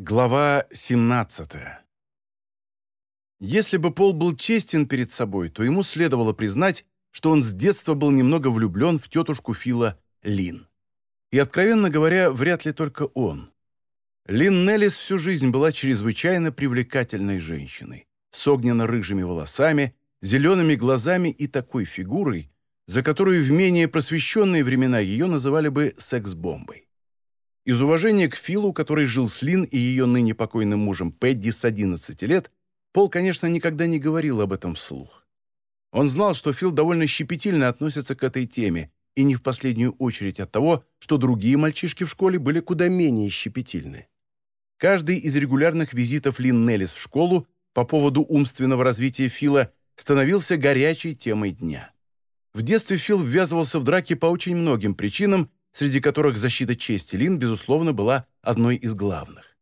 Глава 17 Если бы Пол был честен перед собой, то ему следовало признать, что он с детства был немного влюблен в тетушку Фила Лин. И, откровенно говоря, вряд ли только он. Лин Неллис всю жизнь была чрезвычайно привлекательной женщиной, с огненно-рыжими волосами, зелеными глазами и такой фигурой, за которую в менее просвещенные времена ее называли бы секс-бомбой. Из уважения к Филу, который жил с Лин и ее ныне покойным мужем Пэдди с 11 лет, Пол, конечно, никогда не говорил об этом вслух. Он знал, что Фил довольно щепетильно относится к этой теме, и не в последнюю очередь от того, что другие мальчишки в школе были куда менее щепетильны. Каждый из регулярных визитов Лин Неллис в школу по поводу умственного развития Фила становился горячей темой дня. В детстве Фил ввязывался в драки по очень многим причинам, среди которых защита чести Лин, безусловно, была одной из главных.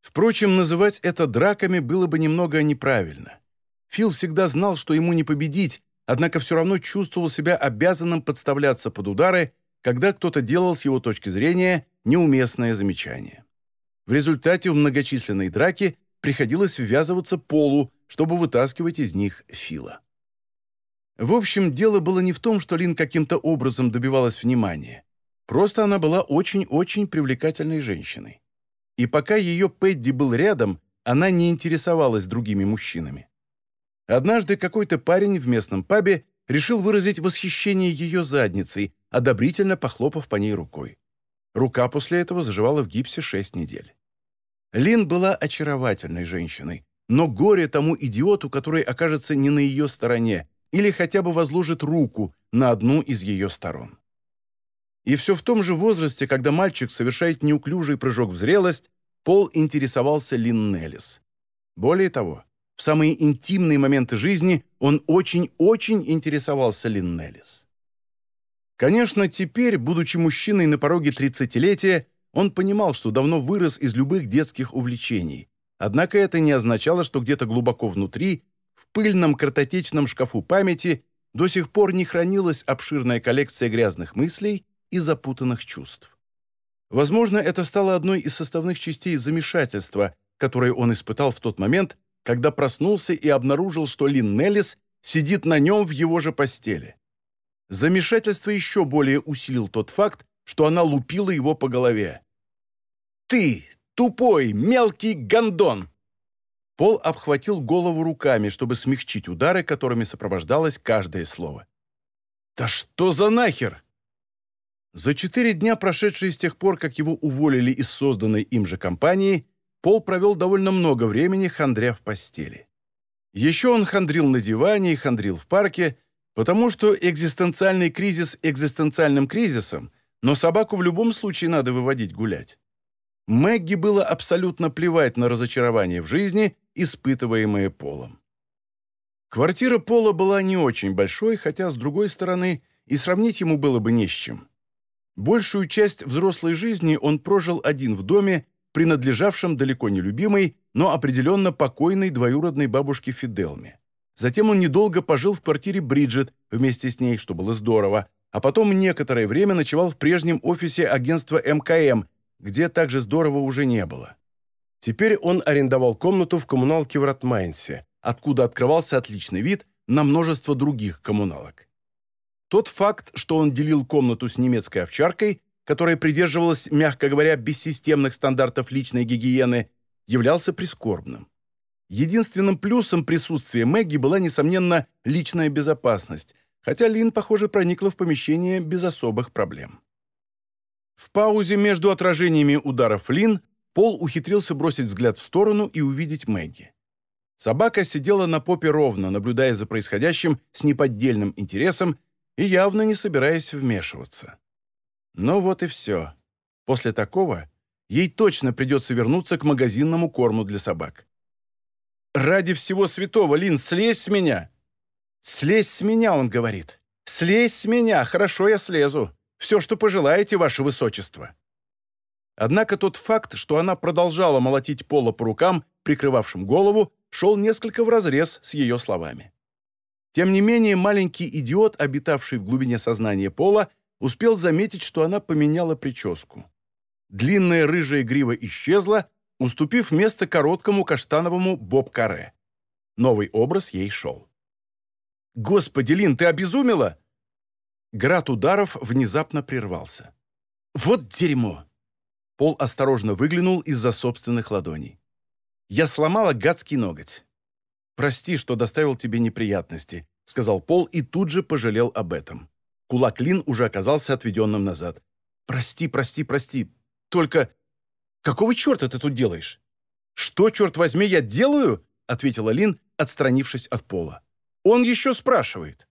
Впрочем, называть это драками было бы немного неправильно. Фил всегда знал, что ему не победить, однако все равно чувствовал себя обязанным подставляться под удары, когда кто-то делал с его точки зрения неуместное замечание. В результате в многочисленной драке приходилось ввязываться Полу, чтобы вытаскивать из них Фила. В общем, дело было не в том, что Лин каким-то образом добивалась внимания. Просто она была очень-очень привлекательной женщиной. И пока ее Пэдди был рядом, она не интересовалась другими мужчинами. Однажды какой-то парень в местном пабе решил выразить восхищение ее задницей, одобрительно похлопав по ней рукой. Рука после этого заживала в гипсе шесть недель. Лин была очаровательной женщиной, но горе тому идиоту, который окажется не на ее стороне или хотя бы возложит руку на одну из ее сторон. И все в том же возрасте, когда мальчик совершает неуклюжий прыжок в зрелость, Пол интересовался Лин Неллис. Более того, в самые интимные моменты жизни он очень-очень интересовался Лин Неллис. Конечно, теперь, будучи мужчиной на пороге тридцатилетия, он понимал, что давно вырос из любых детских увлечений. Однако это не означало, что где-то глубоко внутри, в пыльном картотечном шкафу памяти, до сих пор не хранилась обширная коллекция грязных мыслей и запутанных чувств. Возможно, это стало одной из составных частей замешательства, которое он испытал в тот момент, когда проснулся и обнаружил, что Лин Неллис сидит на нем в его же постели. Замешательство еще более усилил тот факт, что она лупила его по голове. «Ты, тупой, мелкий гондон!» Пол обхватил голову руками, чтобы смягчить удары, которыми сопровождалось каждое слово. «Да что за нахер?» За четыре дня, прошедшие с тех пор, как его уволили из созданной им же компании, Пол провел довольно много времени, хандря в постели. Еще он хандрил на диване и хандрил в парке, потому что экзистенциальный кризис экзистенциальным кризисом, но собаку в любом случае надо выводить гулять. Мэгги было абсолютно плевать на разочарование в жизни, испытываемое Полом. Квартира Пола была не очень большой, хотя, с другой стороны, и сравнить ему было бы не с чем. Большую часть взрослой жизни он прожил один в доме, принадлежавшем далеко не любимой, но определенно покойной двоюродной бабушке Фиделме. Затем он недолго пожил в квартире Бриджит вместе с ней, что было здорово, а потом некоторое время ночевал в прежнем офисе агентства МКМ, где также здорово уже не было. Теперь он арендовал комнату в коммуналке в Ратмайнсе, откуда открывался отличный вид на множество других коммуналок. Тот факт, что он делил комнату с немецкой овчаркой, которая придерживалась, мягко говоря, бессистемных стандартов личной гигиены, являлся прискорбным. Единственным плюсом присутствия Мэгги была, несомненно, личная безопасность, хотя Лин, похоже, проникла в помещение без особых проблем. В паузе между отражениями ударов Лин Пол ухитрился бросить взгляд в сторону и увидеть Мэгги. Собака сидела на попе ровно, наблюдая за происходящим с неподдельным интересом и явно не собираясь вмешиваться. Но вот и все. После такого ей точно придется вернуться к магазинному корму для собак. «Ради всего святого, Лин, слезь с меня!» «Слезь с меня», — он говорит. «Слезь с меня, хорошо, я слезу. Все, что пожелаете, ваше высочество». Однако тот факт, что она продолжала молотить пола по рукам, прикрывавшим голову, шел несколько вразрез с ее словами. Тем не менее, маленький идиот, обитавший в глубине сознания Пола, успел заметить, что она поменяла прическу. Длинная рыжая грива исчезла, уступив место короткому каштановому боб-каре. Новый образ ей шел. «Господи, Лин, ты обезумела?» Град ударов внезапно прервался. «Вот дерьмо!» Пол осторожно выглянул из-за собственных ладоней. «Я сломала гадский ноготь. Прости, что доставил тебе неприятности», — сказал Пол и тут же пожалел об этом. Кулак Лин уже оказался отведенным назад. «Прости, прости, прости. Только... Какого черта ты тут делаешь?» «Что, черт возьми, я делаю?» — ответила Лин, отстранившись от Пола. «Он еще спрашивает».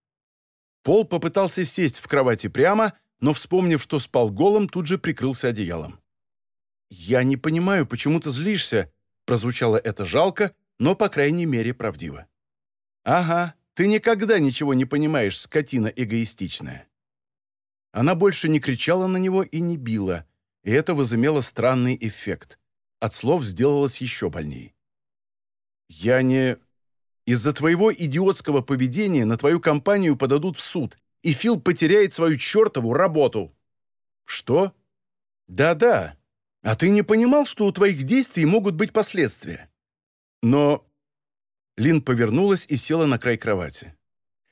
Пол попытался сесть в кровати прямо, но, вспомнив, что спал голым, тут же прикрылся одеялом. «Я не понимаю, почему ты злишься?» Прозвучало это жалко, но, по крайней мере, правдиво. «Ага, ты никогда ничего не понимаешь, скотина эгоистичная». Она больше не кричала на него и не била, и это возымело странный эффект. От слов сделалось еще больней. «Я не...» «Из-за твоего идиотского поведения на твою компанию подадут в суд, и Фил потеряет свою чертову работу». «Что?» «Да-да, а ты не понимал, что у твоих действий могут быть последствия? Но... Лин повернулась и села на край кровати.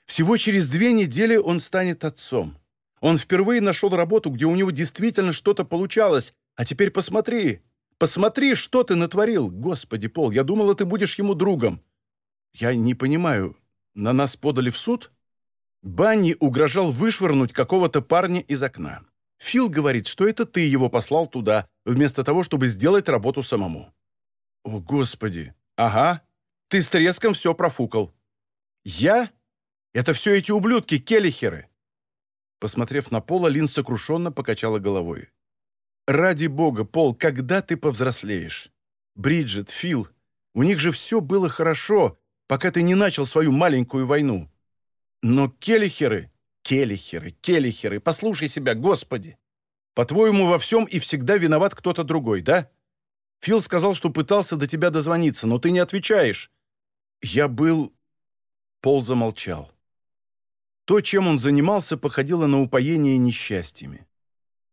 Всего через две недели он станет отцом. Он впервые нашел работу, где у него действительно что-то получалось. А теперь посмотри, посмотри, что ты натворил. Господи, Пол, я думала, ты будешь ему другом. Я не понимаю, на нас подали в суд? Банни угрожал вышвырнуть какого-то парня из окна. Фил говорит, что это ты его послал туда, вместо того, чтобы сделать работу самому». «О, Господи! Ага. Ты с треском все профукал». «Я? Это все эти ублюдки, келлихеры!» Посмотрев на Пола, Лин сокрушенно покачала головой. «Ради бога, Пол, когда ты повзрослеешь? Бриджит, Фил, у них же все было хорошо, пока ты не начал свою маленькую войну. Но келлихеры, келлихеры, келлихеры, послушай себя, Господи! По-твоему, во всем и всегда виноват кто-то другой, да? Фил сказал, что пытался до тебя дозвониться, но ты не отвечаешь. Я был...» Пол замолчал. То, чем он занимался, походило на упоение несчастьями.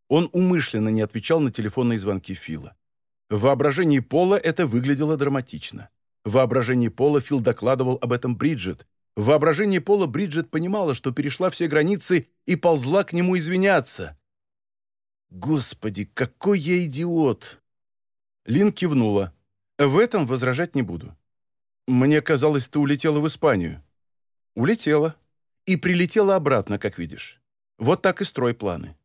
Он умышленно не отвечал на телефонные звонки Фила. В воображении Пола это выглядело драматично. В воображении Пола Фил докладывал об этом Бриджит. В воображении Пола Бриджит понимала, что перешла все границы и ползла к нему извиняться. «Господи, какой я идиот!» Лин кивнула. «В этом возражать не буду. Мне казалось, ты улетела в Испанию». «Улетела. И прилетела обратно, как видишь. Вот так и строй планы.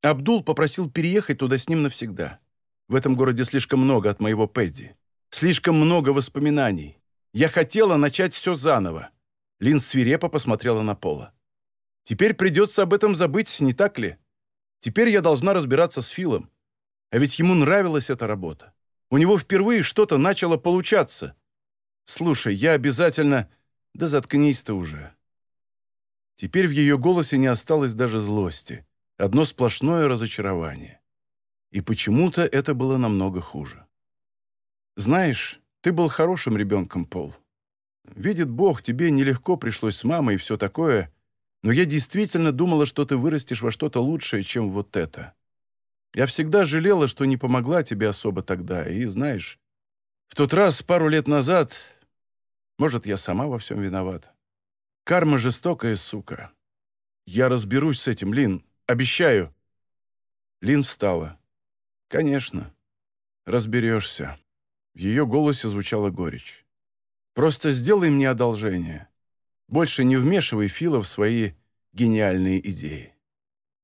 Абдул попросил переехать туда с ним навсегда. В этом городе слишком много от моего Пэдди. Слишком много воспоминаний. Я хотела начать все заново». Лин свирепо посмотрела на Пола. «Теперь придется об этом забыть, не так ли?» Теперь я должна разбираться с Филом. А ведь ему нравилась эта работа. У него впервые что-то начало получаться. Слушай, я обязательно... Да заткнись ты уже. Теперь в ее голосе не осталось даже злости. Одно сплошное разочарование. И почему-то это было намного хуже. Знаешь, ты был хорошим ребенком, Пол. Видит Бог, тебе нелегко пришлось с мамой и все такое, но я действительно думала, что ты вырастешь во что-то лучшее, чем вот это. Я всегда жалела, что не помогла тебе особо тогда, и, знаешь, в тот раз, пару лет назад, может, я сама во всем виновата. Карма жестокая, сука. Я разберусь с этим, Лин, обещаю. Лин встала. Конечно, разберешься. В ее голосе звучала горечь. Просто сделай мне одолжение. Больше не вмешивай Фила в свои гениальные идеи.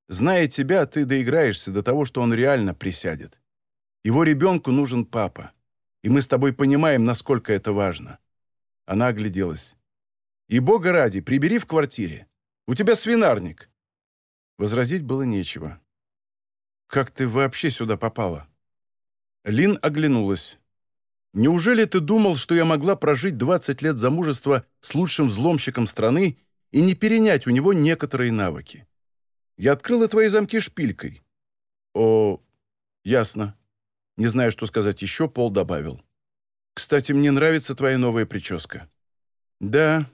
Зная тебя, ты доиграешься до того, что он реально присядет. Его ребенку нужен папа. И мы с тобой понимаем, насколько это важно». Она огляделась. «И бога ради, прибери в квартире. У тебя свинарник». Возразить было нечего. «Как ты вообще сюда попала?» Лин оглянулась. Неужели ты думал, что я могла прожить 20 лет замужества с лучшим взломщиком страны и не перенять у него некоторые навыки? Я открыла твои замки шпилькой. О, ясно. Не знаю, что сказать еще, Пол добавил. Кстати, мне нравится твоя новая прическа. Да,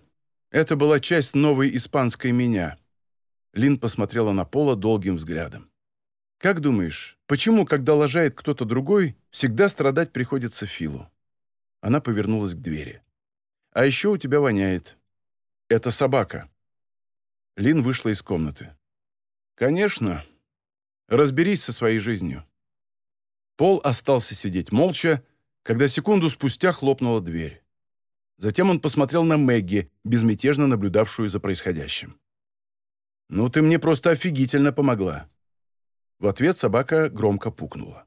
это была часть новой испанской меня. Лин посмотрела на Пола долгим взглядом. Как думаешь, почему, когда лажает кто-то другой, всегда страдать приходится Филу. Она повернулась к двери. «А еще у тебя воняет. Это собака». Лин вышла из комнаты. «Конечно. Разберись со своей жизнью». Пол остался сидеть молча, когда секунду спустя хлопнула дверь. Затем он посмотрел на Мэгги, безмятежно наблюдавшую за происходящим. «Ну, ты мне просто офигительно помогла». В ответ собака громко пукнула.